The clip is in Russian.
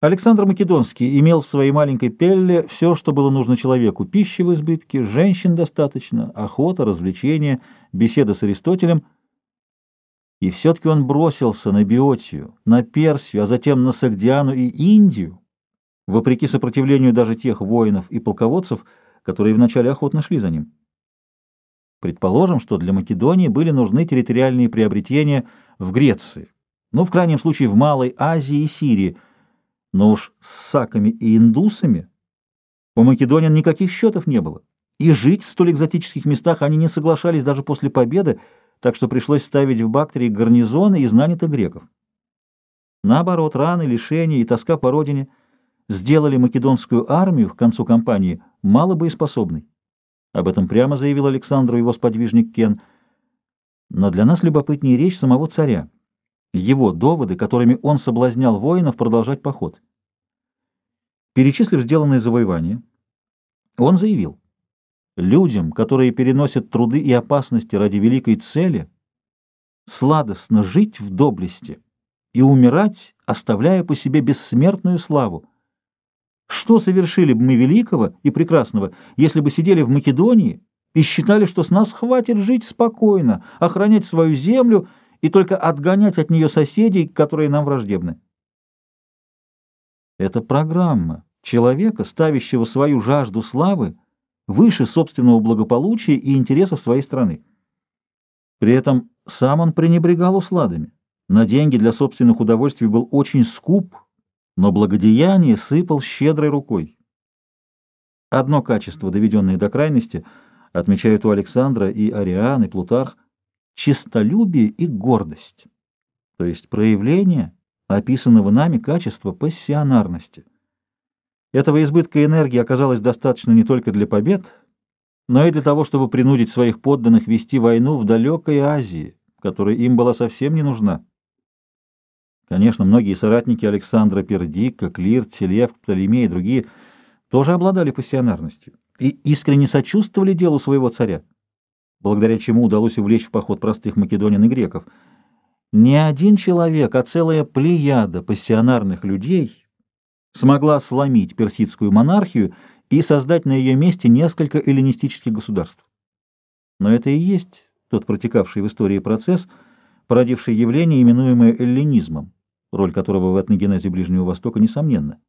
Александр Македонский имел в своей маленькой пелле все, что было нужно человеку. Пищи в избытке, женщин достаточно, охота, развлечения, беседа с Аристотелем. И все-таки он бросился на Биотию, на Персию, а затем на Сагдиану и Индию, вопреки сопротивлению даже тех воинов и полководцев, которые вначале охотно шли за ним. Предположим, что для Македонии были нужны территориальные приобретения в Греции, ну, в крайнем случае, в Малой Азии и Сирии – но уж с саками и индусами у македонян никаких счетов не было, и жить в столь экзотических местах они не соглашались даже после победы, так что пришлось ставить в Бактрии гарнизоны из нанятых греков. Наоборот, раны, лишения и тоска по родине сделали македонскую армию к концу кампании мало боеспособной. Об этом прямо заявил Александру его сподвижник Кен. Но для нас любопытнее речь самого царя его доводы, которыми он соблазнял воинов продолжать поход. Перечислив сделанные завоевания, он заявил, людям, которые переносят труды и опасности ради великой цели, сладостно жить в доблести и умирать, оставляя по себе бессмертную славу. Что совершили бы мы великого и прекрасного, если бы сидели в Македонии и считали, что с нас хватит жить спокойно, охранять свою землю и только отгонять от нее соседей, которые нам враждебны. Это программа человека, ставящего свою жажду славы выше собственного благополучия и интересов своей страны. При этом сам он пренебрегал усладами. На деньги для собственных удовольствий был очень скуп, но благодеяние сыпал щедрой рукой. Одно качество, доведенное до крайности, отмечают у Александра и Ариан, и Плутарх – честолюбие и гордость, то есть проявление описанного нами качества пассионарности. Этого избытка энергии оказалось достаточно не только для побед, но и для того, чтобы принудить своих подданных вести войну в далекой Азии, которая им была совсем не нужна. Конечно, многие соратники Александра Пердика, Клир, Телев, Птолемей и другие тоже обладали пассионарностью и искренне сочувствовали делу своего царя благодаря чему удалось увлечь в поход простых македонин и греков. Не один человек, а целая плеяда пассионарных людей смогла сломить персидскую монархию и создать на ее месте несколько эллинистических государств. Но это и есть тот протекавший в истории процесс, породивший явление, именуемое эллинизмом, роль которого в этногенезе Ближнего Востока несомненна.